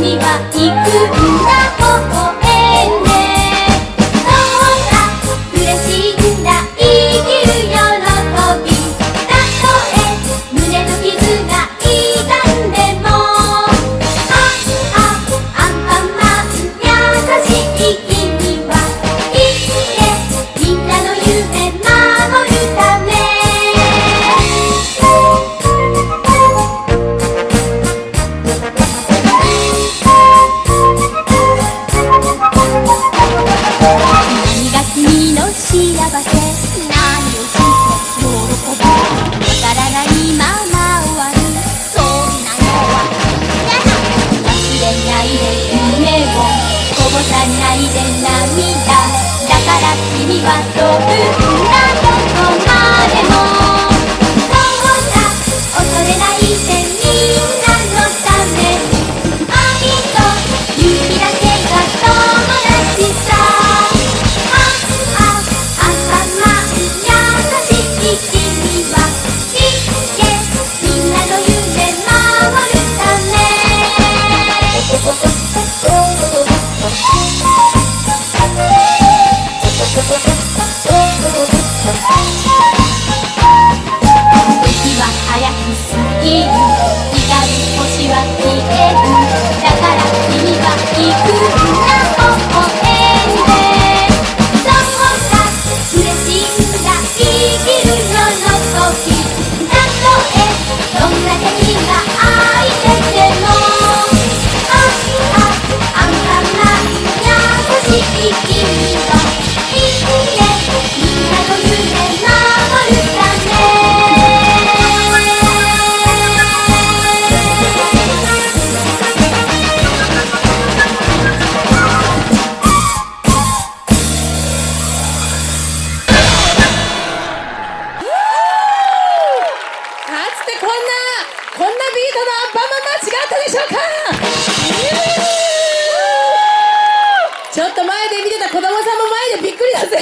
には行くんだこぼさないで涙だから君は飛ぶんだこんなこんなビートのアンパンマンマッチがあったでしょうか？ちょっと前で見てた子供さんも前でびっくりだぜ